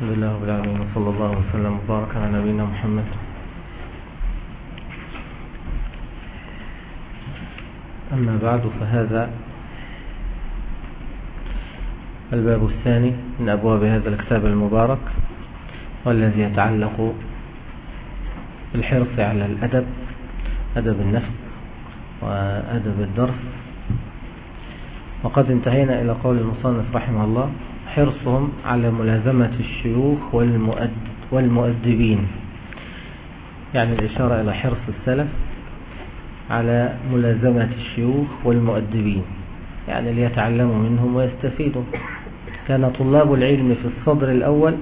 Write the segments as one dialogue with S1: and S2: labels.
S1: الحمد لله رب العالمين وصلى الله وسلم وبارك على نبينا محمد. أما بعد فهذا الباب الثاني من أبواب هذا الكتاب المبارك والذي يتعلق بالحرص على الأدب أدب النفس وأدب الدرس. وقد انتهينا إلى قول المصنف رحمه الله حرصهم على ملازمة الشيوخ والمؤدبين. يعني الإشارة إلى حرص السلف على ملازمة الشيوخ والمؤدبين. يعني ليتعلموا منهم ويستفيدوا. كان طلاب العلم في الصدر الأول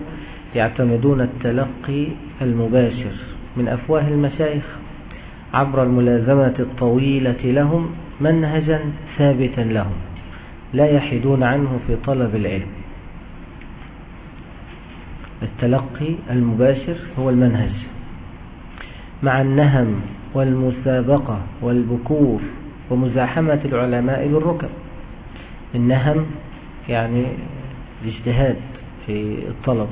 S1: يعتمدون التلقي المباشر من أفواه المشايخ عبر الملازمة الطويلة لهم منهجا ثابتا لهم لا يحيدون عنه في طلب العلم. التلقي المباشر هو المنهج. مع النهم والمسابقة والبكور ومزاحمة العلماء بالركب. النهم يعني الاجتهاد في الطلب.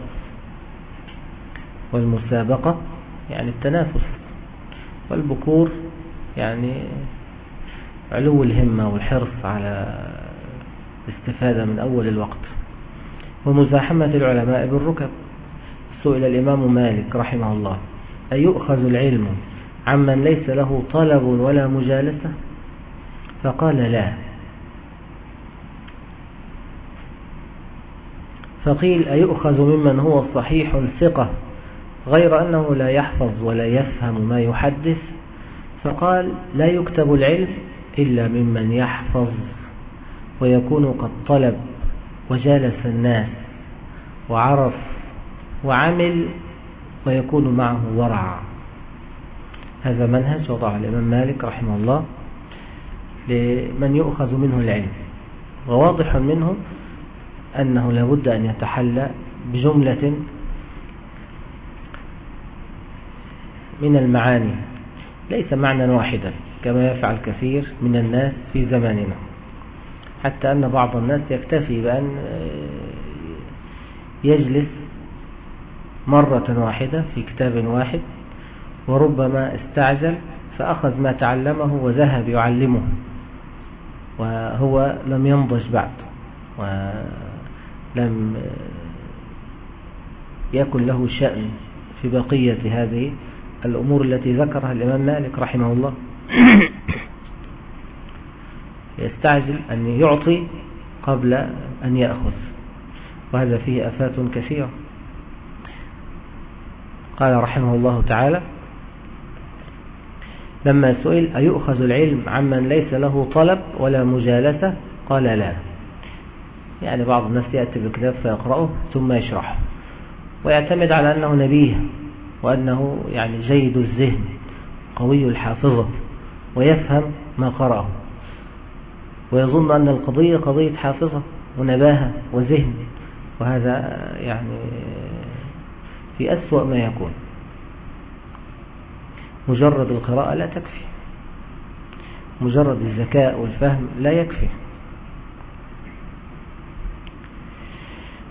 S1: والمسابقة يعني التنافس. والبكور يعني علو الهمة والحرص على الاستفادة من أول الوقت. ومزاحمة العلماء بالركب. سئل الإمام مالك رحمه الله أيؤخذ العلم عمن ليس له طلب ولا مجالسة؟ فقال لا. فقيل أيؤخذ ممن هو صحيح ثقة غير أنه لا يحفظ ولا يفهم ما يحدث؟ فقال لا يكتب العلم إلا ممن يحفظ ويكون قد طلب وجالس الناس وعرف وعمل ويكون معه ورع. هذا منهج وضع الإمام مالك رحمه الله لمن يؤخذ منه العلم. وواضح منه أنه لابد أن يتحلى بجملة من المعاني ليس معنى واحدا كما يفعل كثير من الناس في زماننا. حتى أن بعض الناس يكتفي بأن يجلس مرة واحدة في كتاب واحد وربما استعجل فأخذ ما تعلمه وذهب يعلمه وهو لم ينضج بعد ولم يكن له شأن في بقية هذه الأمور التي ذكرها الإمام مالك رحمه الله. يستعجل أن يعطي قبل أن يأخذ وهذا فيه أفات كثيرة. قال رحمه الله تعالى لما سئل أيؤخذ العلم عمن ليس له طلب ولا مجالسة؟ قال لا. يعني بعض الناس يأتي بكتاب فيقرأه ثم يشرحه. ويعتمد على أنه نبيه وأنه يعني جيد الذهن قوي الحافظة ويفهم ما قرأه. ويظن أن القضية قضية حافظة ونباهة وذهن وهذا يعني في أسوأ ما يكون. مجرد القراءة لا تكفي. مجرد الذكاء والفهم لا يكفي.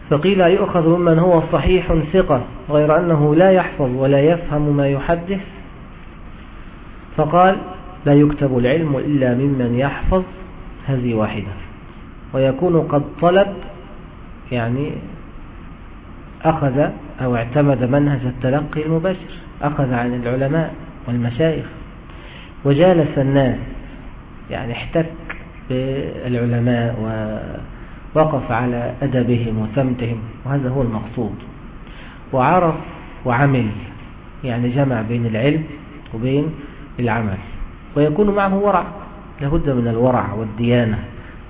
S1: فقيل يؤخذ ممن هو صحيح ثقة غير أنه لا يحفظ ولا يفهم ما يحدث؟ فقال لا يكتب العلم إلا ممن يحفظ هذه واحدة. ويكون قد طلب يعني أخذ أو اعتمد منهج التلقي المباشر أخذ عن العلماء والمشايخ. وجالس الناس يعني احتك بالعلماء ووقف على أدبهم وسمتهم وهذا هو المقصود. وعرف وعمل يعني جمع بين العلم وبين العمل. ويكون معه ورع لابد من الورع والديانة.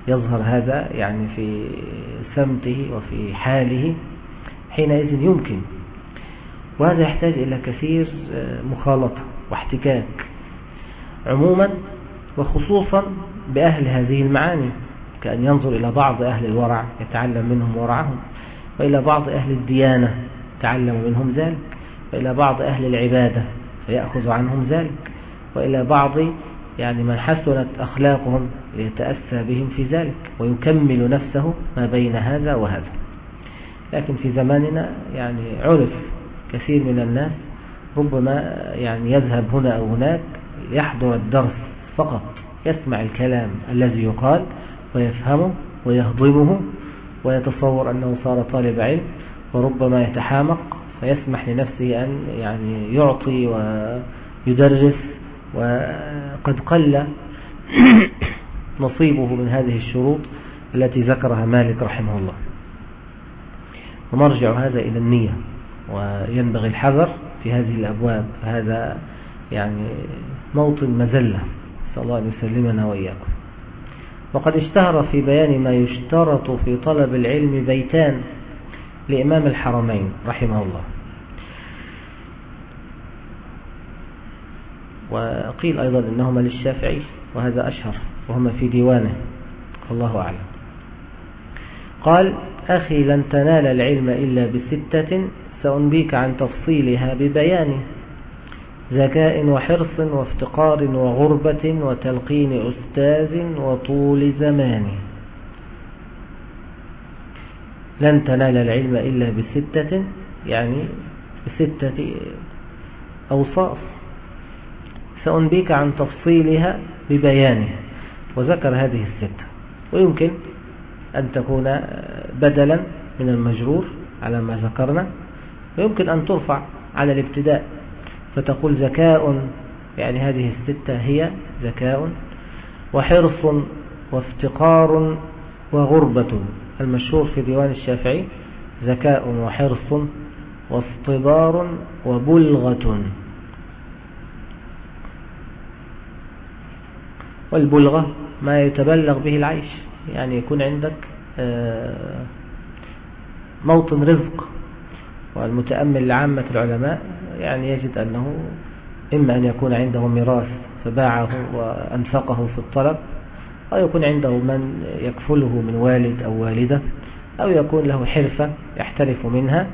S1: يظهر هذا يعني في سمته وفي حاله. حينئذ يمكن. وهذا يحتاج إلى كثير آه، مخالطة واحتكاك. عموما وخصوصا بأهل هذه المعاني كأن ينظر إلى بعض أهل الورع يتعلم منهم ورعهم وإلى بعض أهل الديانة يتعلم منهم ذلك وإلى بعض أهل العبادة فيأخذ عنهم ذلك وإلى بعض يعني من حسنت أخلاقهم ليتأسى بهم في ذلك ويكمل نفسه ما بين هذا وهذا. لكن في زماننا يعني عرف كثير من الناس ربما يعني يذهب هنا أو هناك يحضر الدرس فقط يسمع الكلام الذي يقال ويفهمه ويهضمه ويتصور أنه صار طالب علم وربما يتحامق فيسمح لنفسه أن يعني يعطي ويدرس وقد قل نصيبه من هذه الشروط التي ذكرها مالك رحمه الله. ومرجع هذا إلى النية وينبغي الحذر في هذه الأبواب هذا يعني موطن مزلة صلى الله أن يسلمنا وإياكم. وقد اشتهر في بيان ما يشترط في طلب العلم بيتان لإمام الحرمين رحمه الله. وقيل أيضا إنهما للشافعي وهذا أشهر وهما في ديوانه الله أعلم. قال أخي لن تنال العلم إلا بستة سأنبيك عن تفصيلها ببيان. ذكاء وحرص وافتقار وغربة وتلقين أستاذ وطول زمان. لن تنال العلم إلا بستة يعني بستة أوصاف. سأنبيك عن تفصيلها ببيانه وذكر هذه الستة. ويمكن أن تكون بدلا من المجرور على ما ذكرنا. ويمكن أن ترفع على الابتداء فتقول ذكاء يعني هذه الستة هي ذكاء وحرص وافتقار وغربة. المشهور في ديوان الشافعي ذكاء وحرص واصطبار وبلغة. والبلغة ما يتبلغ به العيش. يعني يكون عندك آه، موطن رزق. والمتأمل لعامة العلماء يعني يجد أنه إما أن يكون عنده ميراث فباعه وأنفقه في الطلب أو يكون عنده من يكفله من والد أو والدة أو يكون له حرفة يحترف منها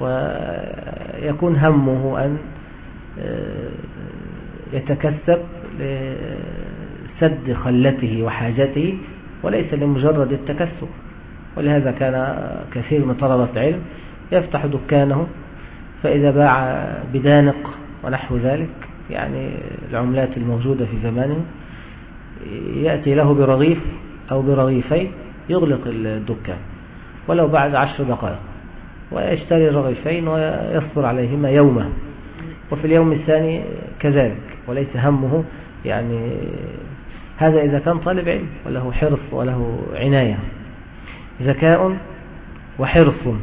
S1: ويكون همه أن آه، يتكسب لسد خلته وحاجته وليس لمجرد التكسب ولهذا كان كثير من طلبة العلم يفتح دكانه فإذا باع بدانق ونحو ذلك يعني العملات الموجودة في زمانه يأتي له برغيف أو برغيفين يغلق الدكان. ولو بعد عشر دقائق ويشتري الرغيفين ويصبر عليهما يوما. وفي اليوم الثاني كذلك وليس همه يعني هذا إذا كان طالب علم وله حرص وله عناية. ذكاء وحرص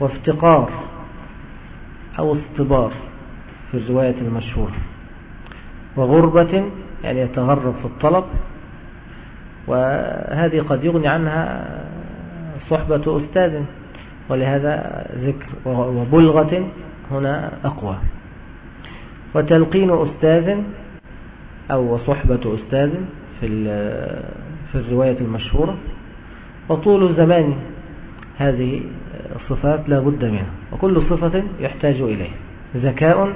S1: وافتقار أو اصطبار في الرواية المشهورة. وغربة يعني يتغرب في الطلب وهذه قد يغني عنها صحبة أستاذ ولهذا ذكر وبلغة هنا أقوى. وتلقين أستاذ أو صحبة أستاذ في في الرواية المشهورة. وطول زمان هذه الصفات لا بد منها وكل صفة يحتاج إليه ذكاء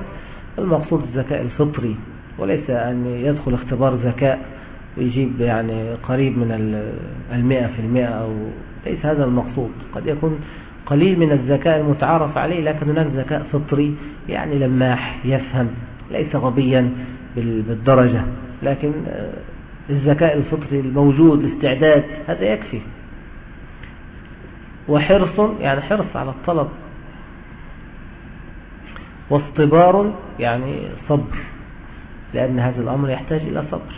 S1: المقصود الذكاء الفطري وليس أن يدخل اختبار ذكاء ويجيب يعني قريب من المئة في المئة أو ليس هذا المقصود. قد يكون قليل من الذكاء المتعارف عليه لكن هناك ذكاء فطري يعني لماح يفهم ليس غبيا بالدرجة. لكن الذكاء الفطري الموجود الاستعداد هذا يكفي. وحرص يعني حرص على الطلب. واصطبار يعني صبر. لأن هذا الأمر يحتاج إلى صبر.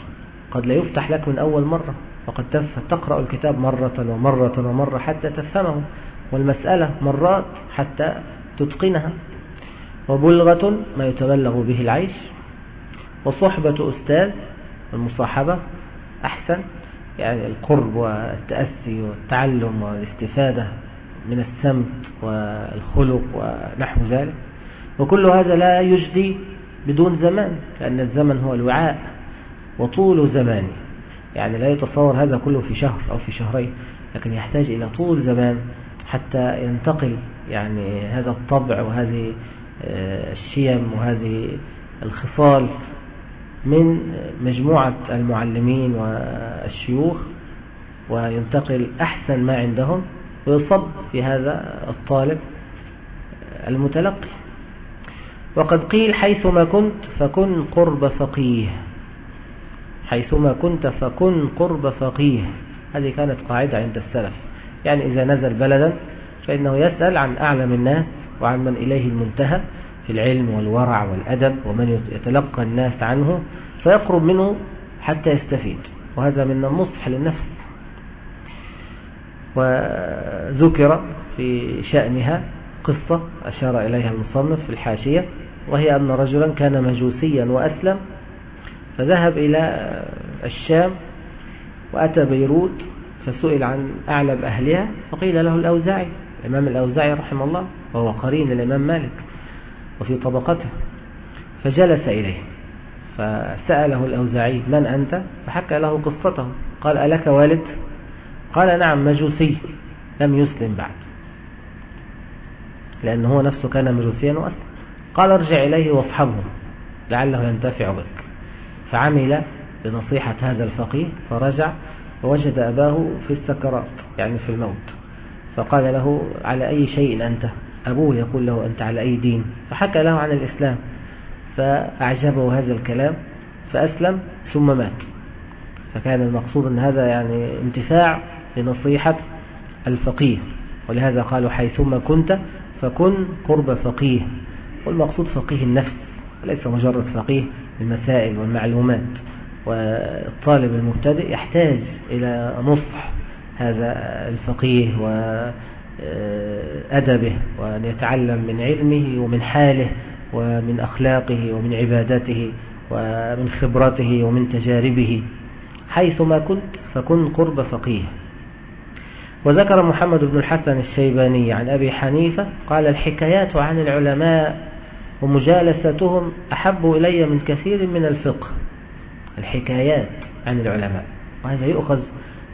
S1: قد لا يفتح لك من أول مرة. وقد تقرأ الكتاب مرة ومرة ومرة حتى تفهمه. والمسألة مرات حتى تتقنها. وبلغة ما يتبلغ به العيش. وصحبة أستاذ المصاحبة أحسن يعني القرب والتأسي والتعلم والاستفادة من السمت والخلق ونحو ذلك. وكل هذا لا يجدي بدون زمان لأن الزمن هو الوعاء وطول زمان يعني لا يتصور هذا كله في شهر أو في شهرين لكن يحتاج إلى طول زمان حتى ينتقل يعني هذا الطبع وهذه آه، الشيم وهذه الخصال من مجموعة المعلمين والشيوخ وينتقل أحسن ما عندهم ويصب في هذا الطالب المتلقي. وقد قيل حيثما كنت فكن قرب فقيه. حيثما كنت فكن قرب فقيه. هذه كانت قاعدة عند السلف. يعني إذا نزل بلدا فإنه يسأل عن أعلم الناس وعن من إليه المنتهى. في العلم والورع والأدب ومن يتلقى الناس عنه فيقرب منه حتى يستفيد. وهذا من النصح للنفس. وذكر في شأنها قصة أشار إليها المصنف في الحاشية وهي أن رجلا كان مجوسيا وأسلم فذهب إلى الشام وأتى بيروت فسئل عن أعلم أهلها فقيل له الأوزاعي الإمام الأوزاعي رحمه الله وهو قرين الإمام مالك. وفي طبقته فجلس إليه فسأله الأوزاعي من أنت؟ فحكى له قصته قال ألك والد؟ قال نعم مجوسي لم يسلم بعد. لأنه هو نفسه كان مجوسيا وأسلم. قال ارجع إليه واصحبه لعله ينتفع بك. فعمل بنصيحة هذا الفقيه فرجع ووجد أباه في السكرات يعني في الموت. فقال له على أي شيء أنت؟ أبوه يقول له أنت على أي دين؟ فحكى له عن الإسلام فأعجبه هذا الكلام فأسلم ثم مات. فكان المقصود أن هذا يعني انتفاع لنصيحة الفقيه. ولهذا قالوا حيثما كنت فكن قرب فقيه. والمقصود فقيه النفس ليس مجرد فقيه المسائل والمعلومات. والطالب المبتدئ يحتاج إلى نصح هذا الفقيه وأدبه وأن يتعلم من علمه ومن حاله ومن أخلاقه ومن عبادته ومن خبرته ومن تجاربه. حيثما كنت فكن قرب فقيه. وذكر محمد بن الحسن الشيباني عن أبي حنيفة قال الحكايات عن العلماء ومجالستهم أحب إلي من كثير من الفقه. الحكايات عن العلماء. وهذا يؤخذ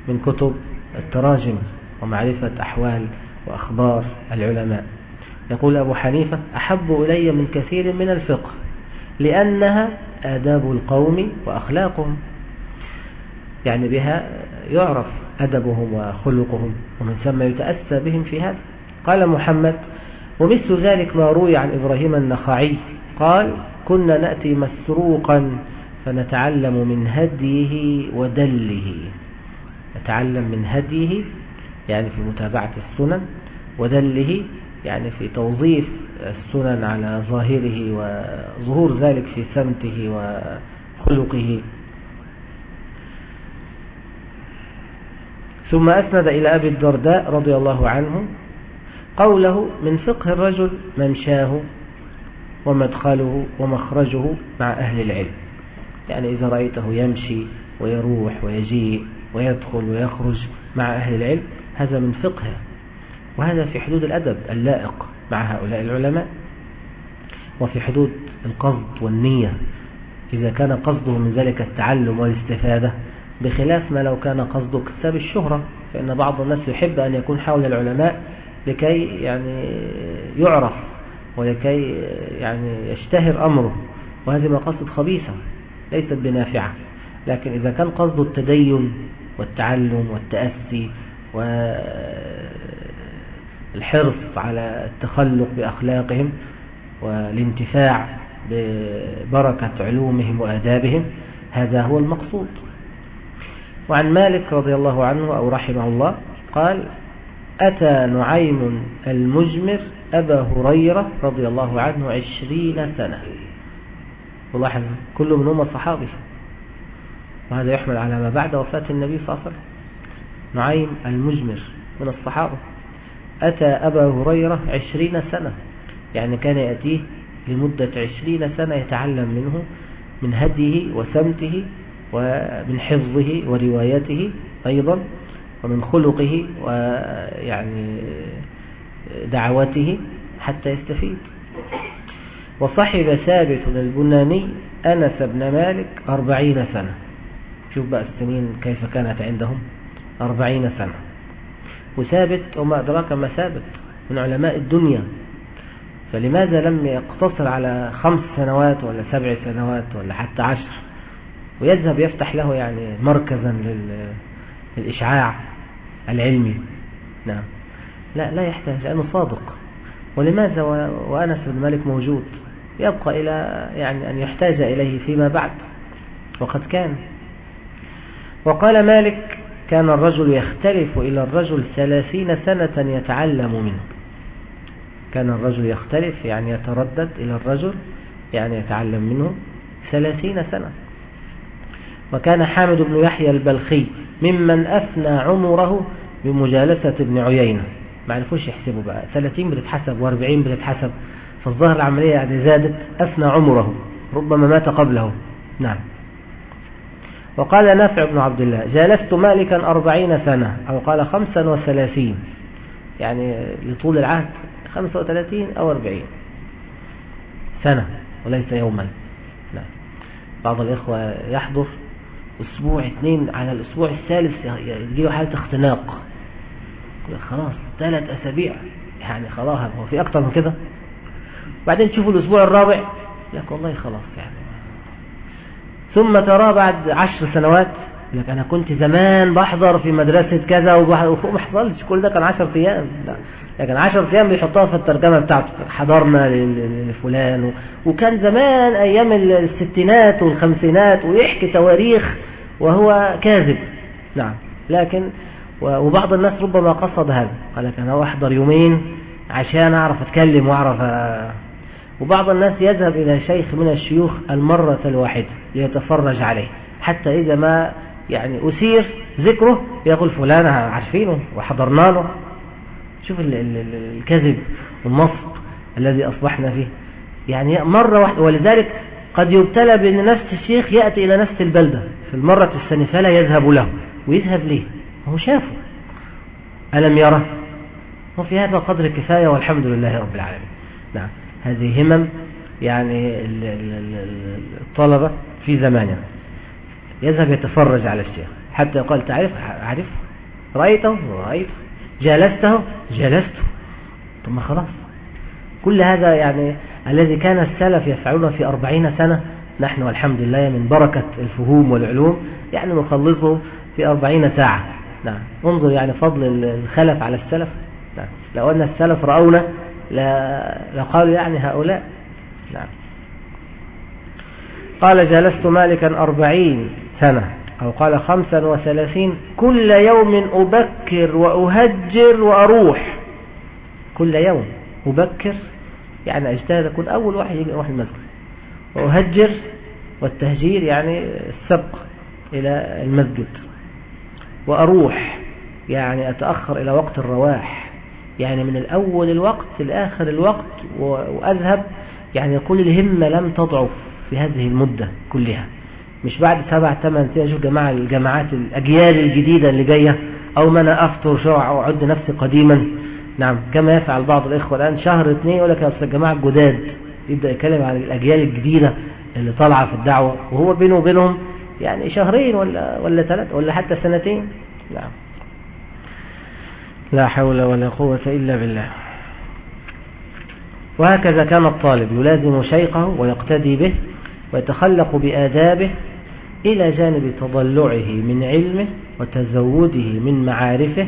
S1: من كتب التراجم ومعرفة أحوال وأخبار العلماء. يقول أبو حنيفة أحب إلي من كثير من الفقه لأنها آداب القوم وأخلاقهم. يعني بها يعرف أدبهم وخلقهم ومن ثم يتأسى بهم في هذا. قال محمد ومثل ذلك ما روي عن إبراهيم النخعي. قال كنا نأتي مسروقا فنتعلم من هديه ودله. نتعلم من هديه يعني في متابعة السنن ودله يعني في توظيف السنن على ظاهره وظهور ذلك في سمته وخلقه. ثم أسند إلى أبي الدرداء رضي الله عنه قوله من فقه الرجل ممشاه ومدخله ومخرجه مع أهل العلم. يعني إذا رأيته يمشي ويروح ويجيء ويدخل ويخرج مع أهل العلم هذا من فقه وهذا في حدود الأدب اللائق مع هؤلاء العلماء وفي حدود القصد والنية. إذا كان قصده من ذلك التعلم والاستفادة بخلاف ما لو كان قصده كتاب الشهرة فإن بعض الناس يحب أن يكون حول العلماء لكي يعني يعرف ولكي يعني يشتهر أمره. وهذه مقاصد خبيثة ليست بنافعة. لكن إذا كان قصد التدين والتعلم والتأسي والحرص على التخلق بأخلاقهم والانتفاع ببركة علومهم وآدابهم هذا هو المقصود. وعن مالك رضي الله عنه أو رحمه الله قال أتى نعيم المجمر أبا هريرة رضي الله عنه عشرين سنة. ولاحظ كل منهم صحابي. وهذا يحمل على ما بعد وفاة النبي صلى الله عليه وسلم. نعيم المجمر من الصحابة. أتى أبا هريرة عشرين سنة يعني كان يأتيه لمدة عشرين سنة يتعلم منه من هديه وسمته ومن حفظه وروايته أيضا ومن خلقه ويعني دعوته حتى يستفيد. وصحب ثابت البناني أنس بن مالك أربعين سنة. شوف بقى السنين كيف كانت عندهم. أربعين سنة. وثابت وما أدراك ما ثابت من علماء الدنيا. فلماذا لم يقتصر على خمس سنوات ولا سبع سنوات ولا حتى عشر؟ ويذهب يفتح له يعني مركزا للإشعاع العلمي. نعم. لا لا يحتاج لأنه صادق. ولماذا وأنس بن مالك موجود؟ يبقى إلى يعني أن يحتاج إليه فيما بعد. وقد كان. وقال مالك كان الرجل يختلف إلى الرجل ثلاثين سنة يتعلم منه. كان الرجل يختلف يعني يتردد إلى الرجل يعني يتعلم منه ثلاثين سنة. وكان حامد بن يحيى البلخي ممن أثنى عمره بمجالسة ابن عيينة. ما عرفوش يحسبوا بقى. 30 بتتحسب و40 بتتحسب. فالظاهر العملية يعني زادت أثنى عمره ربما مات قبله. نعم. وقال نافع بن عبد الله جالست مالكا أربعين سنة. أو قال خمسا وثلاثين. يعني لطول العهد خمسة وثلاثين أو أربعين سنة وليس يوما. نعم. بعض الإخوة يحضر أسبوع اثنين على الأسبوع الثالث يجيله حالة اختناق. خلاص ثلاث أسابيع. يعني خلاص هو في أكتر من كده. بعدين تشوفوا الأسبوع الرابع لك والله خلاص يعني. ثم ترى بعد عشر سنوات لك أنا كنت زمان بحضر في مدرسة كذا وما حصلش كل ده كان عشر أيام لكن عشر أيام بيحطها في الترجمة بتاعته حضرنا لفلان وكان زمان أيام الستينات والخمسينات ويحكي تواريخ وهو كاذب نعم لكن وبعض الناس ربما قصد هذا قال لك أنا أحضر يومين عشان أعرف أتكلم وأعرف وبعض الناس يذهب إلى شيخ من الشيوخ المرة الواحدة. ليتفرج عليه. حتى إذا ما يعني أسير ذكره يقول فلان عارفينه وحضرنا له شوف الكذب والنصب الذي أصبحنا فيه. يعني مرة واحدة ولذلك قد يبتلى بأن نفس الشيخ يأتي إلى نفس البلدة. في المرة الثانية فلا يذهب له ويذهب ليه؟ هو شافه. ألم يره؟ وفي هذا قدر كفاية والحمد لله رب العالمين. نعم هذه همم يعني الطلبة. في زماننا يذهب يتفرج على الشيخ. حتى يقول تعرف عارف رأيته؟ رأيته. جالسته جلسته. ثم خلاص. كل هذا يعني الذي كان السلف يفعلونه في أربعين سنة نحن والحمد لله من بركة الفهوم والعلوم يعني نخلصه في أربعين ساعة. نعم. انظر يعني فضل الخلف على السلف. نعم. لو أن السلف رأونا لقالوا يعني هؤلاء. نعم. قال جلست مالكا أربعين سنة أو قال خمسا وثلاثين كل يوم أبكر وأهجر وأروح. كل يوم أبكر يعني أجتهد أكون أول واحد يجي أروح المسجد. وأهجر والتهجير يعني السبق إلى المسجد. وأروح يعني أتأخر إلى وقت الرواح. يعني من الأول الوقت لآخر الوقت وأذهب يعني كل الهمة لم تضعف. في هذه المدة كلها. مش بعد سبع ثمان سنين شوف جماعة الجماعات الأجيال الجديدة اللي جاية أو ما أنا أفطر شرع وأعد نفسي قديما. نعم كما يفعل بعض الإخوة الآن. شهر اثنين يقول لك يا أصل الجماعة الجداد يبدأ يتكلم عن الأجيال الجديدة اللي طالعة في الدعوة. وهو بينه وبينهم يعني شهرين ولا ولا ثلاث ولا حتى سنتين. نعم. لا حول ولا قوة إلا بالله. وهكذا كان الطالب يلازم شيخه ويقتدي به. ويتخلق بآدابه إلى جانب تضلعه من علمه وتزوده من معارفه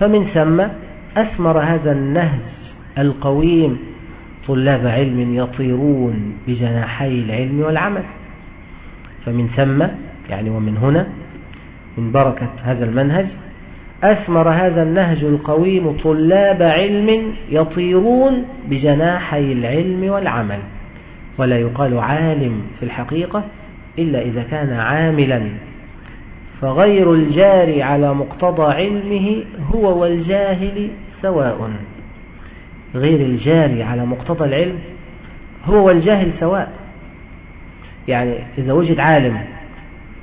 S1: فمن ثم أثمر هذا النهج القويم طلاب علم يطيرون بجناحي العلم والعمل. فمن ثم يعني ومن هنا من بركة هذا المنهج أثمر هذا النهج القويم طلاب علم يطيرون بجناحي العلم والعمل. ولا يقال عالم في الحقيقة إلا إذا كان عاملا. فغير الجاري على مقتضى علمه هو والجاهل سواء. غير الجاري على مقتضى العلم هو والجاهل سواء. يعني إذا وجد عالم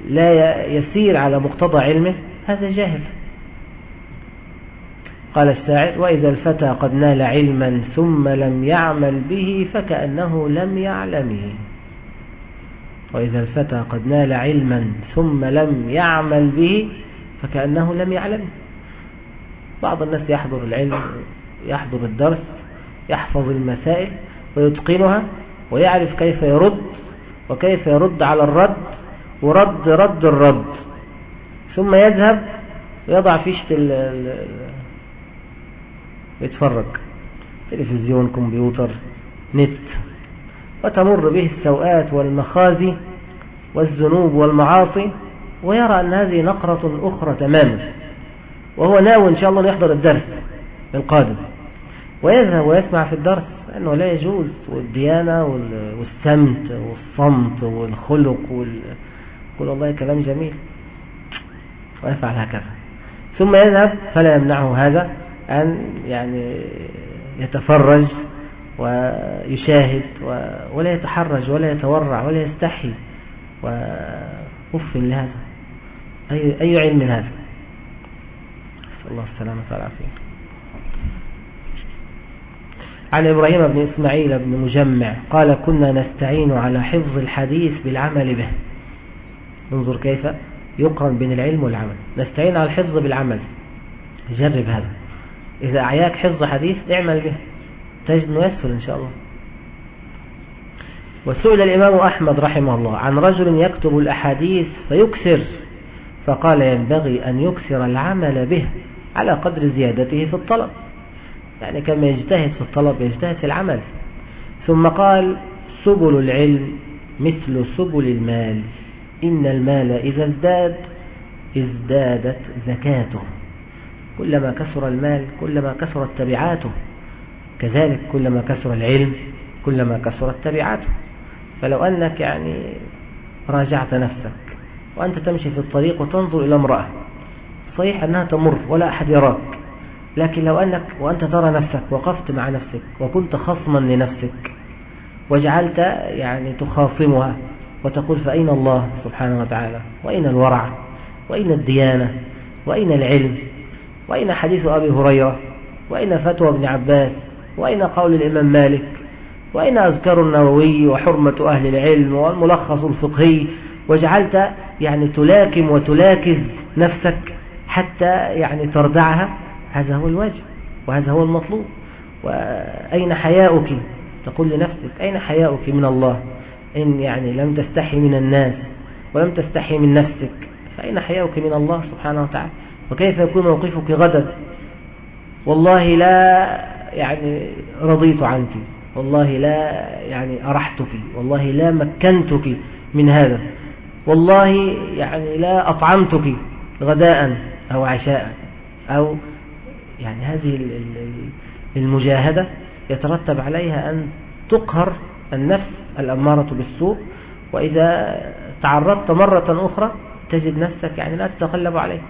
S1: لا يسير على مقتضى علمه هذا جاهل. قال الساعد وإذا الفتى قد نال علما ثم لم يعمل به فكأنه لم يعلمه وإذا الفتى قد نال علما ثم لم يعمل به فكأنه لم يعلمه بعض الناس يحضر العلم يحضر الدرس يحفظ المسائل ويتقنها ويعرف كيف يرد وكيف يرد على الرد ورد رد الرد. ثم يذهب ويضع فيشة ويتفرج تلفزيون كمبيوتر نت. وتمر به السوءات والمخازي والذنوب والمعاصي ويرى أن هذه نقرة أخرى تماما. وهو ناوي إن شاء الله يحضر الدرس القادم. ويذهب ويسمع في الدرس أنه لا يجوز والديانة والسمت والصمت والخلق وال... يقول والله كلام جميل. ويفعل هكذا. ثم يذهب فلا يمنعه هذا. أن يعني يتفرج ويشاهد ولا يتحرج ولا يتورع ولا يستحي. وأف لهذا. أي, أي علم هذا؟ نسأل الله السلامة والعافية. عن إبراهيم بن إسماعيل بن مجمع قال كنا نستعين على حفظ الحديث بالعمل به. انظر كيف يقرن بين العلم والعمل. نستعين على الحفظ بالعمل. جرب هذا. إذا أعياك حفظ حديث اعمل به. تجد يسهل إن شاء الله. وسئل الإمام أحمد رحمه الله عن رجل يكتب الأحاديث فيكسر فقال ينبغي أن يكسر العمل به على قدر زيادته في الطلب. يعني كما يجتهد في الطلب يجتهد في العمل. ثم قال سبل العلم مثل سبل المال إن المال إذا ازداد ازدادت زكاته. كلما كثر المال كلما كثرت تبعاته. كذلك كلما كثر العلم كلما كثرت تبعاته. فلو أنك يعني راجعت نفسك وأنت تمشي في الطريق وتنظر إلى امرأة صحيح أنها تمر ولا أحد يراك لكن لو أنك وأنت ترى نفسك وقفت مع نفسك وكنت خصما لنفسك وجعلت يعني تخاصمها وتقول فأين الله سبحانه وتعالى؟ وأين الورع؟ وأين الديانة؟ وأين العلم؟ وأين حديث أبي هريرة وأين فتوى ابن عباس وأين قول الإمام مالك وأين أذكار النووي وحرمة أهل العلم والملخص الفقهي وجعلت يعني تلاكم وتلاكز نفسك حتى يعني تردعها هذا هو الواجب وهذا هو المطلوب. وأين حياؤك؟ تقول لنفسك أين حياؤك من الله؟ إن يعني لم تستحي من الناس ولم تستحي من نفسك فأين حياؤك من الله سبحانه وتعالى؟ وكيف يكون موقفك غدا والله لا يعني رضيت عنك والله لا يعني أرحتك والله لا مكنتك من هذا والله يعني لا أطعمتك غداء أو عشاء أو يعني هذه المجاهدة يترتب عليها أن تقهر النفس الأمارة بالسوء وإذا تعرضت مرة أخرى تجد نفسك يعني لا تتقلب عليك.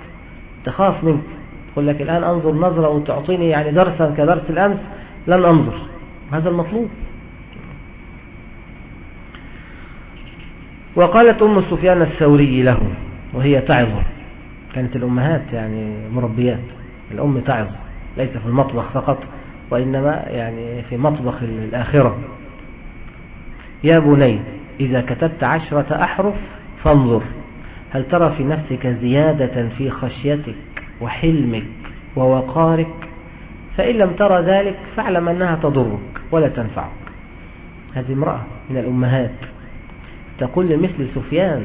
S1: تخاف منك. تقول لك الآن أنظر نظرة وتعطيني يعني درسا كدرس الأمس لن أنظر. هذا المطلوب. وقالت أم سفيان الثوري له وهي تعظ كانت الأمهات يعني مربيات. الأم تعظ ليس في المطبخ فقط وإنما يعني في مطبخ الآخرة. يا بني إذا كتبت عشرة أحرف فانظر. هل ترى في نفسك زيادة في خشيتك وحلمك ووقارك؟ فإن لم ترى ذلك فاعلم أنها تضرك ولا تنفعك. هذه امرأة من الأمهات تقول لمثل سفيان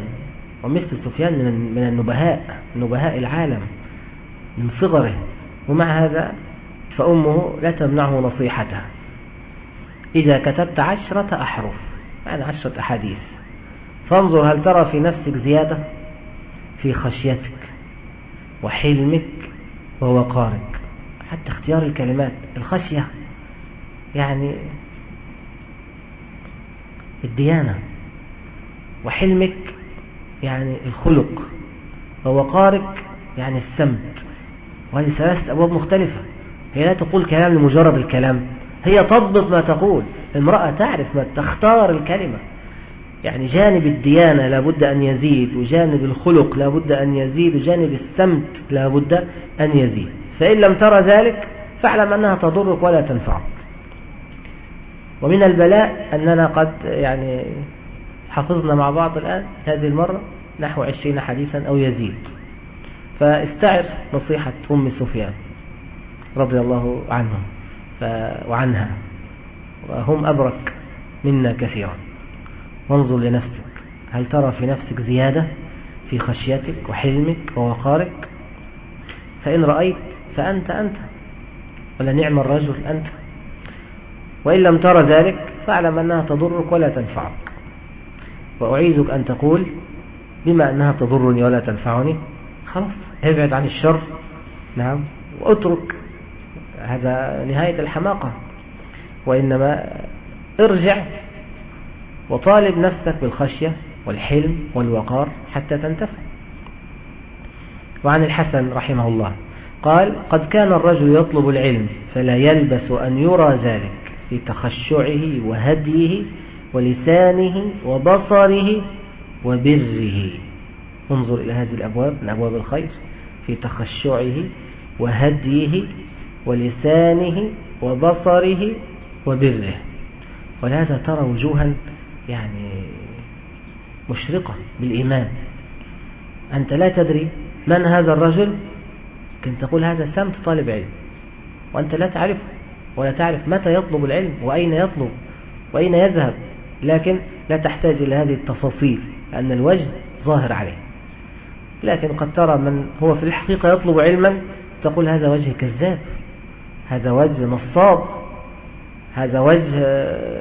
S1: ومثل سفيان من من النبهاء نبهاء العالم من صغره. ومع هذا فأمه لا تمنعه نصيحتها. إذا كتبت عشرة أحرف يعني عشرة أحاديث. فانظر هل ترى في نفسك زيادة؟ في خشيتك وحلمك ووقارك حتى اختيار الكلمات الخشية يعني الديانة. وحلمك يعني الخلق ووقارك يعني السمت. وهذه ثلاثة أبواب مختلفة. هي لا تقول كلام لمجرد الكلام هي تضبط ما تقول. امرأة تعرف ما تختار الكلمة. يعني جانب الديانة لابد أن يزيد وجانب الخلق لابد أن يزيد وجانب السمت لابد أن يزيد. فإن لم ترى ذلك فاعلم أنها تضرك ولا تنفعك. ومن البلاء أننا قد يعني حفظنا مع بعض الآن هذه المرة نحو عشرين حديثا أو يزيد. فاستعر نصيحة أم سفيان رضي الله عنهم وعنها. وهم أبرك منا كثيرا. وانظر لنفسك. هل ترى في نفسك زيادة في خشيتك وحلمك ووقارك؟ فإن رأيت فأنت أنت ولا نعم الرجل أنت. وإن لم ترى ذلك فاعلم أنها تضرك ولا تنفعك. وأعيذك أن تقول بما أنها تضرني ولا تنفعني. خلاص ابعد عن الشر. نعم واترك هذا نهاية الحماقة. وإنما ارجع وطالب نفسك بالخشية والحلم والوقار حتى تنتفع. وعن الحسن رحمه الله قال قد كان الرجل يطلب العلم فلا يلبس أن يرى ذلك في تخشعه وهديه ولسانه وبصره وبره. انظر إلى هذه الأبواب من أبواب الخير في تخشعه وهديه ولسانه وبصره وبره. ولهذا ترى وجوها يعني مشرقة بالإيمان. أنت لا تدري من هذا الرجل؟ كنت تقول هذا سمت طالب علم. وأنت لا تعرفه ولا تعرف متى يطلب العلم وأين يطلب وأين يذهب. لكن لا تحتاج إلى هذه التفاصيل لأن الوجه ظاهر عليه. لكن قد ترى من هو في الحقيقة يطلب علما تقول هذا وجه كذاب هذا وجه نصاب هذا وجه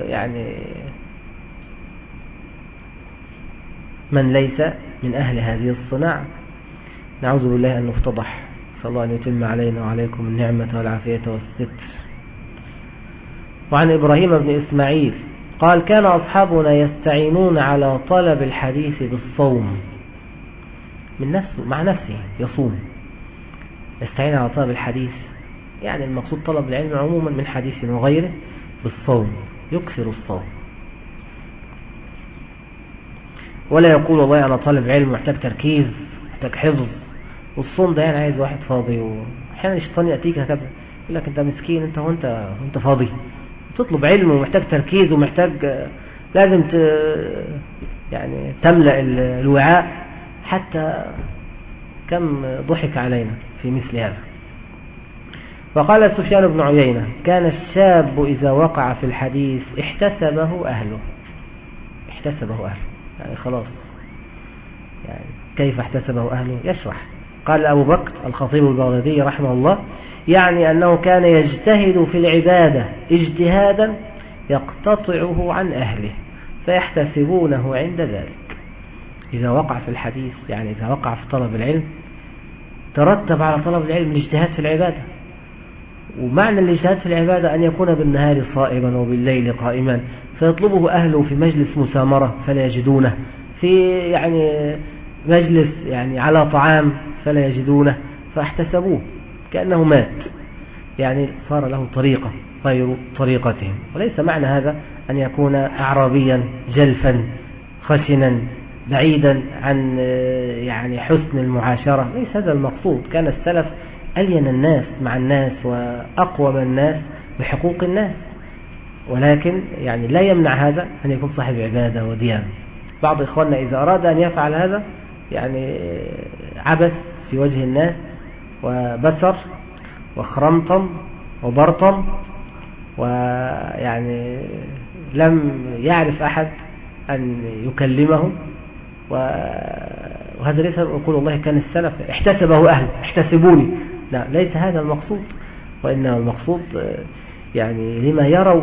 S1: يعني من ليس من أهل هذه الصناعة. نعوذ بالله أن نفتضح. صلى الله أن يتم علينا وعليكم النعمة والعافية والستر وعن إبراهيم بن إسماعيل قال كان أصحابنا يستعينون على طلب الحديث بالصوم. من نفسه مع نفسه يصوم. يستعين على طلب الحديث. يعني المقصود طلب العلم عموما من حديث وغيره بالصوم. يكثر الصوم. ولا يقول والله أنا طالب علم محتاج تركيز محتاج حفظ. والصوم ده يعني عايز واحد فاضي وأحيانا الشيطان يأتيك هكذا يقول لك أنت مسكين أنت وأنت وأنت فاضي. تطلب علم ومحتاج تركيز ومحتاج لازم ت... يعني تملأ الوعاء حتى كم ضحك علينا في مثل هذا. وقال سفيان بن عيينة كان الشاب إذا وقع في الحديث احتسبه أهله. احتسبه أهله. يعني خلاص. يعني كيف احتسبه أهله؟ يشرح. قال أبو بكر الخطيب البغدادي رحمه الله يعني أنه كان يجتهد في العبادة اجتهادا يقتطعه عن أهله فيحتسبونه عند ذلك. إذا وقع في الحديث يعني إذا وقع في طلب العلم ترتب على طلب العلم الاجتهاد في العبادة. ومعنى الاجتهاد في العبادة أن يكون بالنهار صائما وبالليل قائما فيطلبه أهله في مجلس مسامرة فلا يجدونه في يعني مجلس يعني على طعام فلا يجدونه فاحتسبوه كأنه مات يعني صار له طريقة غير طريقتهم. وليس معنى هذا أن يكون أعرابيا جلفا خشنا بعيدا عن يعني حسن المعاشرة. ليس هذا المقصود. كان السلف ألين الناس مع الناس وأقوم الناس بحقوق الناس. ولكن يعني لا يمنع هذا أن يكون صاحب عبادة وديانة بعض إخواننا إذا أراد أن يفعل هذا يعني عبث في وجه الناس وبسر وخرمطم وبرطم ويعني لم يعرف أحد أن يكلمه وهذا ليس يقول الله كان السلف احتسبه أهل احتسبوني. لا ليس هذا المقصود وإنما المقصود يعني لما يروا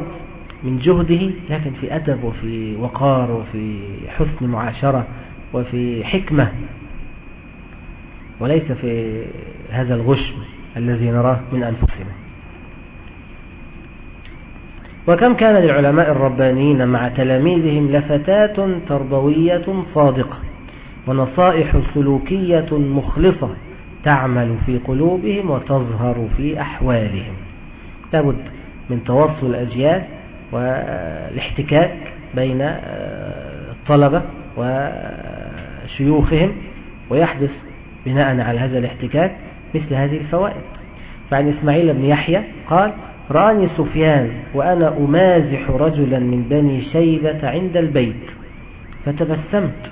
S1: من جهده لكن في أدب وفي وقار وفي حسن معاشرة وفي حكمة. وليس في هذا الغش الذي نراه من أنفسنا. وكم كان للعلماء الربانيين مع تلاميذهم لفتات تربوية صادقة ونصائح سلوكية مخلصة تعمل في قلوبهم وتظهر في أحوالهم. لابد من تواصل الأجيال والاحتكاك بين الطلبة وشيوخهم ويحدث بناء على هذا الاحتكاك مثل هذه الفوائد. فعن إسماعيل بن يحيى قال راني سفيان وأنا أمازح رجلا من بني شيبة عند البيت فتبسمت.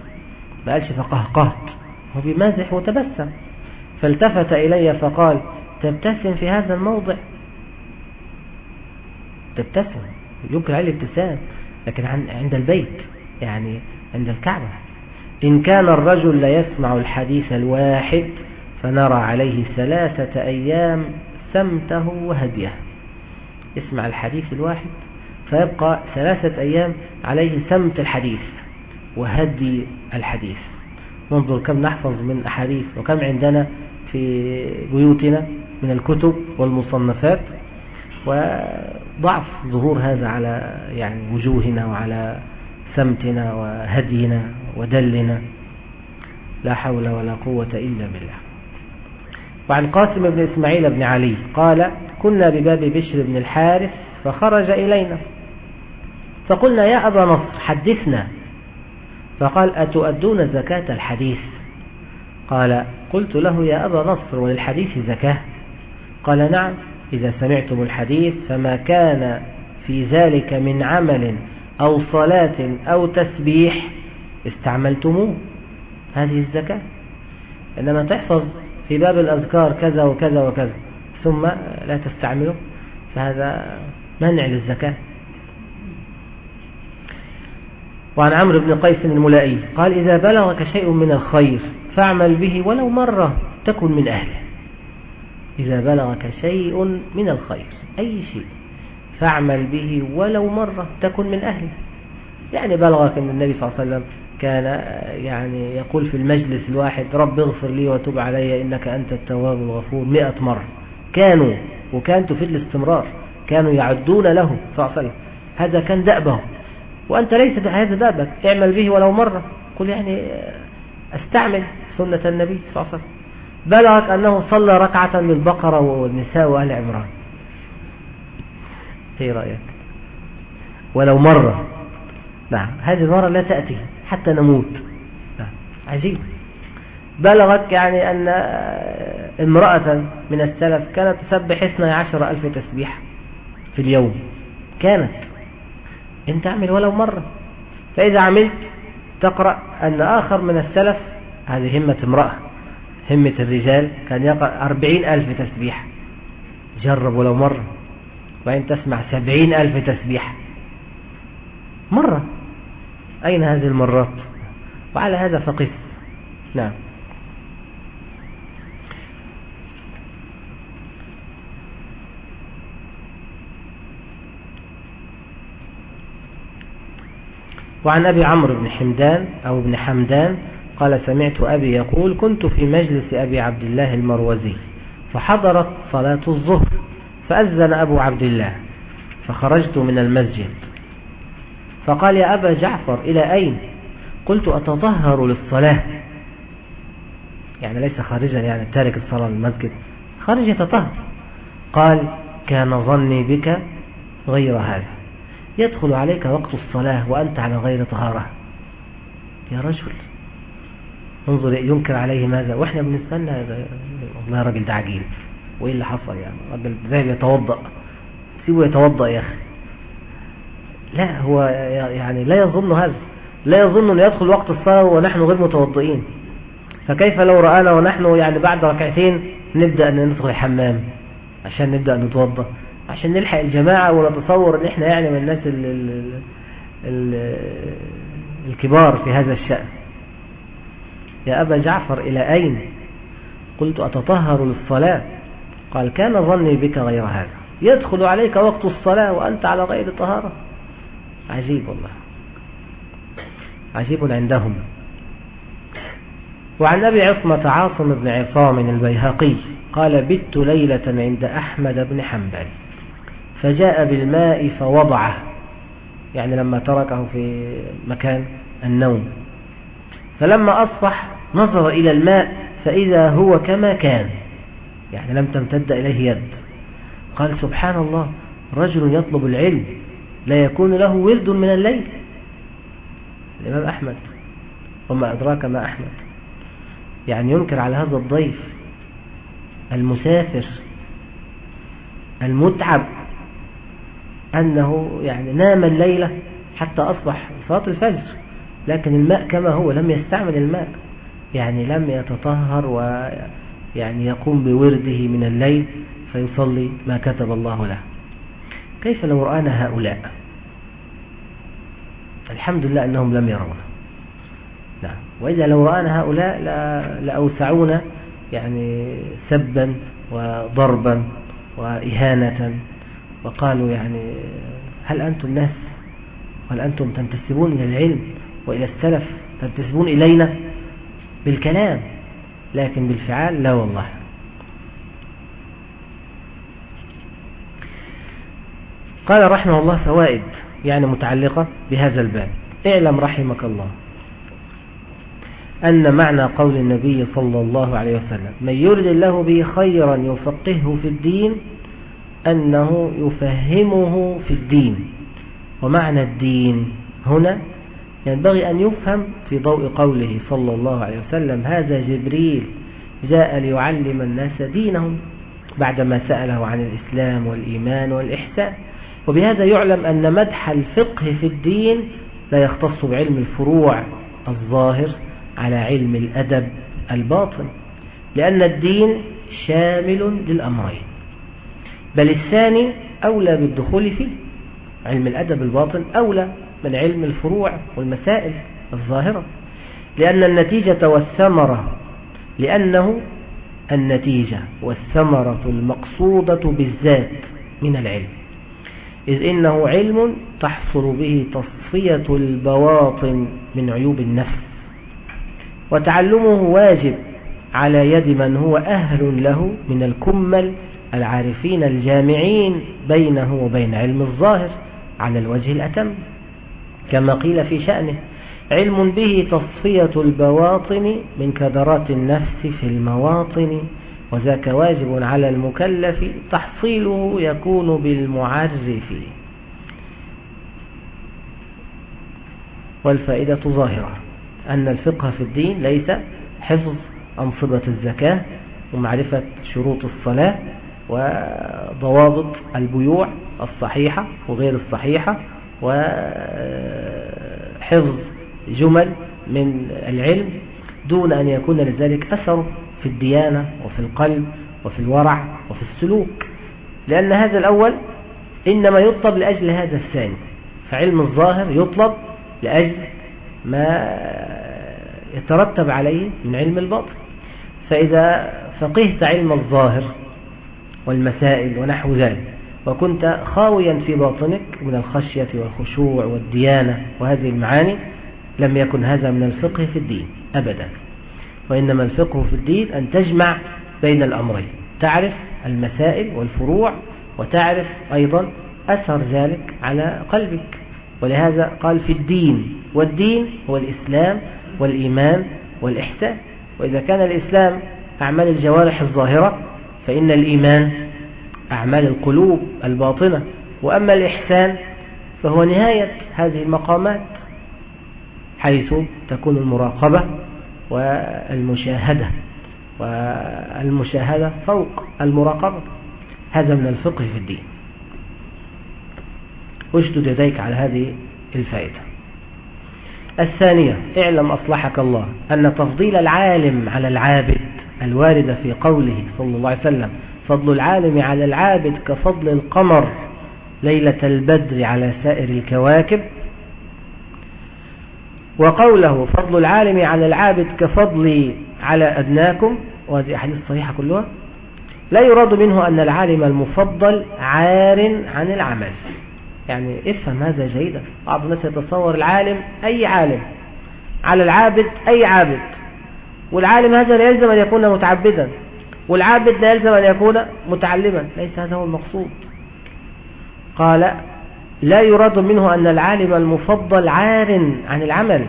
S1: ما قالش فقهقهت. هو بيمازح وتبسم. فالتفت إلي فقال تبتسم في هذا الموضع؟ تبتسم. يمكن عليه الابتسام لكن عند البيت يعني عند الكعبة. إن كان الرجل لا يسمع الحديث الواحد فنرى عليه ثلاثة أيام سمته وهديه. يسمع الحديث الواحد فيبقى ثلاثة أيام عليه سمت الحديث وهدي الحديث. ننظر كم نحفظ من أحاديث وكم عندنا في بيوتنا من الكتب والمصنفات. وضعف ظهور هذا على يعني وجوهنا وعلى سمتنا وهدينا ودلنا. لا حول ولا قوة إلا بالله. وعن قاسم بن إسماعيل بن علي قال كنا بباب بشر بن الحارث فخرج إلينا. فقلنا يا أبا نصر حدثنا. فقال أتؤدون زكاة الحديث؟ قال قلت له يا أبا نصر وللحديث زكاة. قال نعم. إذا سمعتم الحديث فما كان في ذلك من عمل أو صلاة أو تسبيح استعملتموه. هذه الزكاة. إنما تحفظ في باب الأذكار كذا وكذا وكذا ثم لا تستعمله. فهذا منع للزكاة. وعن عمرو بن قيس الملائي قال إذا بلغك شيء من الخير فاعمل به ولو مرة تكن من أهله. إذا بلغك شيء من الخير أي شيء فاعمل به ولو مرة تكن من أهله. يعني بلغك أن النبي صلى الله عليه وسلم كان يعني يقول في المجلس الواحد رب اغفر لي وتب علي إنك أنت التواب الغفور. مئة مرة. كانوا وكان تفيد الاستمرار كانوا يعدون له صلى الله عليه وسلم. هذا كان دأبه وأنت ليس هذا دأبك اعمل به ولو مرة. قل يعني أستعمل سنة النبي صلى الله عليه وسلم. بلغك أنه صلى ركعة للبقرة والنساء وأهل عمران. إيه رأيك. ولو مرة. نعم. هذه المرة لا تأتي حتى نموت. نعم. عجيب. بلغت يعني أن امرأة من السلف كانت تسبح 12 ألف تسبيح في اليوم. كانت. انت اعمل ولو مرة. فإذا عملت تقرأ أن آخر من السلف هذه همة امرأة. همة الرجال كان يقرأ أربعين ألف تسبيح جرب ولو مرة. وإن تسمع سبعين ألف تسبيح مرة. أين هذه المرات؟ وعلى هذا فقس. نعم. وعن أبي عمرو بن حمدان أو ابن حمدان قال سمعت أبي يقول كنت في مجلس أبي عبد الله المروزي فحضرت صلاة الظهر فأذن أبو عبد الله فخرجت من المسجد. فقال يا أبا جعفر إلى أين؟ قلت أتطهر للصلاة. يعني ليس خارجا يعني تارك الصلاة للمسجد خارج يتطهر. قال كان ظني بك غير هذا. يدخل عليك وقت الصلاة وأنت على غير طهارة. يا رجل. انظر ينكر عليه ماذا. وإحنا بنستنى والله الراجل ده عجيب وايه اللي حصل يعني؟ الراجل ذهب يتوضأ. سيبه يتوضأ يا أخي. لا هو يعني لا يظن هذا. لا يظن أن يدخل وقت الصلاة ونحن غير متوضئين. فكيف لو رآنا ونحن يعني بعد ركعتين نبدأ أن ندخل الحمام عشان نبدأ نتوضأ؟ عشان نلحق الجماعة ونتصور إن إحنا يعني من الناس ال ال ال الكبار في هذا الشأن. يا أبا جعفر إلى أين؟ قلت أتطهر للصلاة. قال كان ظني بك غير هذا. يدخل عليك وقت الصلاة وأنت على غير طهارة. عجيب والله. عجيب عندهم. وعن أبي عصمة عاصم بن عصام البيهقي قال بت ليلة عند أحمد بن حنبل فجاء بالماء فوضعه. يعني لما تركه في مكان النوم. فلما أصبح نظر إلى الماء فإذا هو كما كان. يعني لم تمتد إليه يد. قال سبحان الله رجل يطلب العلم لا يكون له ورد من الليل. الإمام أحمد وما أدراك ما أحمد. يعني ينكر على هذا الضيف المسافر المتعب أنه يعني نام الليلة حتى أصبح صلاة الفجر لكن الماء كما هو لم يستعمل الماء. يعني لم يتطهر ويعني يقوم بورده من الليل فيصلي ما كتب الله له. كيف لو رآنا هؤلاء؟ الحمد لله أنهم لم يرونا. نعم. وإذا لو رآنا هؤلاء لأوسعونا يعني سبا وضربا وإهانة وقالوا يعني هل أنتم ناس؟ هل أنتم تنتسبون إلى العلم وإلى السلف؟ تنتسبون إلينا؟ بالكلام لكن بالفعال لا والله. قال رحمه الله فوائد يعني متعلقة بهذا الباب. اعلم رحمك الله أن معنى قول النبي صلى الله عليه وسلم من يرد الله به خيرا يفقهه في الدين أنه يفهمه في الدين. ومعنى الدين هنا ينبغي أن يفهم في ضوء قوله صلى الله عليه وسلم هذا جبريل جاء ليعلم الناس دينهم بعدما سأله عن الإسلام والإيمان والإحسان. وبهذا يعلم أن مدح الفقه في الدين لا يختص بعلم الفروع الظاهر على علم الأدب الباطن لأن الدين شامل للأمرين بل الثاني أولى بالدخول فيه علم الأدب الباطن أولى من علم الفروع والمسائل الظاهرة. لأن النتيجة والثمرة لأنه النتيجة والثمرة المقصودة بالذات من العلم. إذ إنه علم تحصل به تصفية البواطن من عيوب النفس. وتعلمه واجب على يد من هو أهل له من الكمل العارفين الجامعين بينه وبين علم الظاهر على الوجه الأتم. كما قيل في شأنه علم به تصفية البواطن من كدرات النفس في المواطن وذاك واجب على المكلف تحصيله يكون بالمعرف. والفائدة ظاهرة أن الفقه في الدين ليس حفظ أنصبة الزكاة ومعرفة شروط الصلاة وضوابط البيوع الصحيحة وغير الصحيحة وحفظ جمل من العلم دون أن يكون لذلك أثر في الديانة وفي القلب وفي الورع وفي السلوك. لأن هذا الأول إنما يطلب لأجل هذا الثاني فعلم الظاهر يطلب لأجل ما يترتب عليه من علم الباطن. فإذا فقهت علم الظاهر والمسائل ونحو ذلك وكنت خاويا في باطنك من الخشية والخشوع والديانة وهذه المعاني لم يكن هذا من الفقه في الدين أبدا. وإنما الفقه في الدين أن تجمع بين الأمرين تعرف المسائل والفروع وتعرف أيضا أثر ذلك على قلبك. ولهذا قال في الدين والدين هو الإسلام والإيمان والإحسان. وإذا كان الإسلام أعمال الجوارح الظاهرة فإن الإيمان أعمال القلوب الباطنة وأما الإحسان فهو نهاية هذه المقامات حيث تكون المراقبة والمشاهدة والمشاهدة فوق المراقبة. هذا من الفقه في الدين. أشدد يديك على هذه الفائدة. الثانية اعلم أصلحك الله أن تفضيل العالم على العابد الواردة في قوله صلى الله عليه وسلم فضل العالم على العابد كفضل القمر ليلة البدر على سائر الكواكب. وقوله فضل العالم على العابد كفضلي على أدناكم وهذه أحاديث صحيحة كلها لا يراد منه أن العالم المفضل عار عن العمل. يعني افهم هذا جيدا. بعض الناس يتصور العالم أي عالم على العابد أي عابد والعالم هذا لا يلزم أن يكون متعبدا. والعابد لا يلزم أن يكون متعلما ليس هذا هو المقصود. قال لا يراد منه أن العالم المفضل عار عن العمل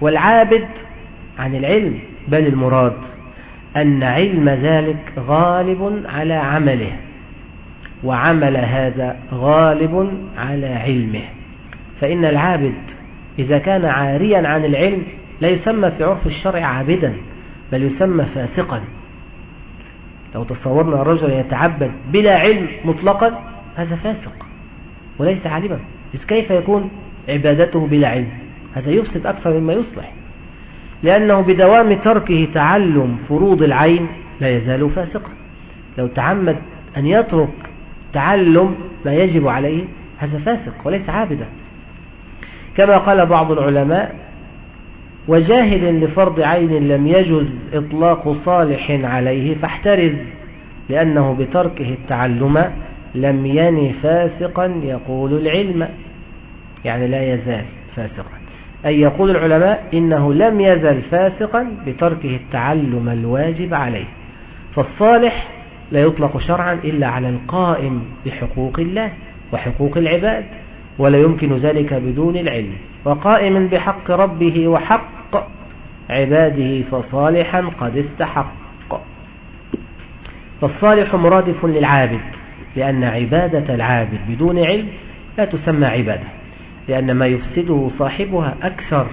S1: والعابد عن العلم بل المراد أن علم ذلك غالب على عمله وعمل هذا غالب على علمه. فإن العابد إذا كان عاريا عن العلم لا يسمى في عرف الشرع عابدا بل يسمى فاسقا. لو تصورنا رجل يتعبد بلا علم مطلقا هذا فاسق وليس عالما. إذ كيف يكون عبادته بلا علم؟ هذا يفسد أكثر مما يصلح. لأنه بدوام تركه تعلم فروض العين لا يزال فاسقا. لو تعمد أن يترك تعلم ما يجب عليه هذا فاسق وليس عابدا. كما قال بعض العلماء وجاهل لفرض عين لم يجز إطلاق صالح عليه فاحترز لأنه بتركه التعلم لم ين فاسقا يقول العلم. يعني لا يزال فاسقا. أي يقول العلماء إنه لم يزل فاسقا بتركه التعلم الواجب عليه. فالصالح لا يطلق شرعا إلا على القائم بحقوق الله وحقوق العباد. ولا يمكن ذلك بدون العلم. وقائم بحق ربه وحق عباده فصالحا قد استحق. فالصالح مرادف للعابد لأن عبادة العابد بدون علم لا تسمى عبادة لأن ما يفسده صاحبها أكثر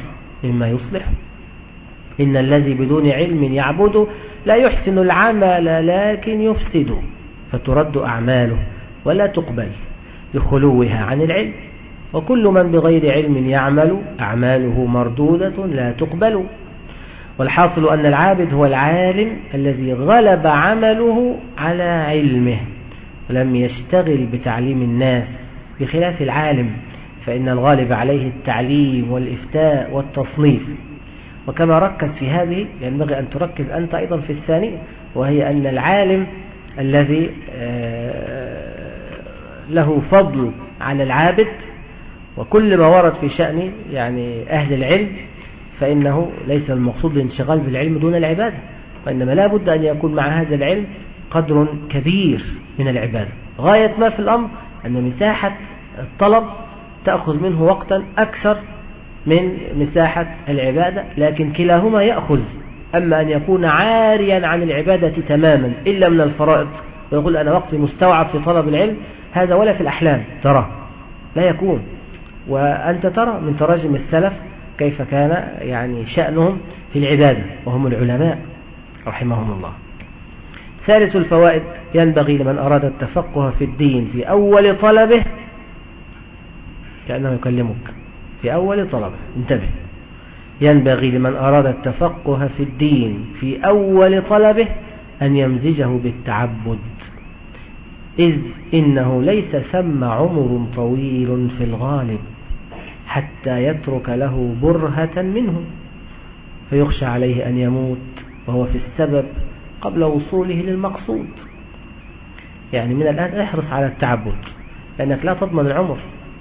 S1: مما يصلحه إن الذي بدون علم يعبد لا يحسن العمل لكن يفسد فترد أعماله ولا تقبل لخلوها عن العلم. وكل من بغير علم يعمل أعماله مردودة لا تقبل. والحاصل أن العابد هو العالم الذي غلب عمله على علمه ولم يشتغل بتعليم الناس بخلاف العالم فإن الغالب عليه التعليم والإفتاء والتصنيف. وكما ركز في هذه ينبغي أن تركز أنت أيضا في الثانية وهي أن العالم الذي آه، له فضل على العابد وكل ما ورد في شأن يعني أهل العلم فإنه ليس المقصود الانشغال بالعلم دون العبادة وإنما لا بد أن يكون مع هذا العلم قدر كبير من العبادة. غاية ما في الأمر أن مساحة الطلب تأخذ منه وقتا أكثر من مساحة العبادة لكن كلاهما يأخذ. أما أن يكون عاريا عن العبادة تماما إلا من الفرائض ويقول أنا وقتي مستوعب في طلب العلم هذا ولا في الأحلام ترى لا يكون. وأنت ترى من تراجم السلف كيف كان يعني شأنهم في العبادة وهم العلماء رحمهم الله. ثالث الفوائد ينبغي لمن أراد التفقه في الدين في أول طلبه كأنه يكلمك في أول طلبه انتبه. ينبغي لمن أراد التفقه في الدين في أول طلبه أن يمزجه بالتعبد. إذ إنه ليس ثم عمر طويل في الغالب. حتى يترك له برهة منه فيخشى عليه أن يموت وهو في السبب قبل وصوله للمقصود. يعني من الآن احرص على التعبد لأنك لا تضمن العمر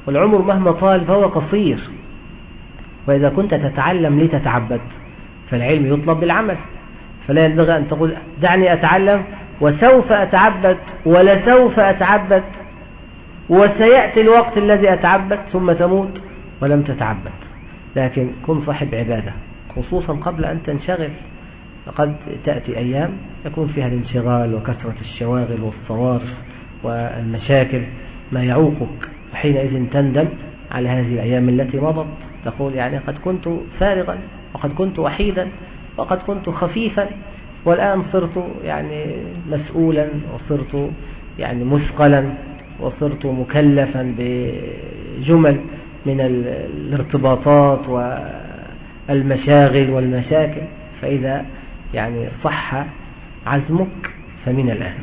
S1: والعمر مهما طال فهو قصير. وإذا كنت تتعلم لتتعبد فالعلم يطلب بالعمل. فلا ينبغي أن تقول دعني أتعلم وسوف أتعبد ولسوف أتعبد وسيأتي الوقت الذي أتعبد ثم تموت. ولم تتعبد. لكن كن صاحب عبادة خصوصا قبل أن تنشغل. فقد تأتي أيام يكون فيها الانشغال وكثرة الشواغل والصوارف والمشاكل ما يعوقك. وحينئذ تندم على هذه الأيام التي مضت. تقول يعني قد كنت فارغا وقد كنت وحيدا وقد كنت خفيفا. والآن صرت يعني مسؤولا وصرت يعني مثقلا وصرت مكلفا بجمل. من الارتباطات والمشاغل والمشاكل فإذا يعني صح عزمك فمن الآن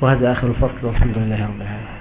S1: وهذا آخر الفصل والحمد لله رب العالمين.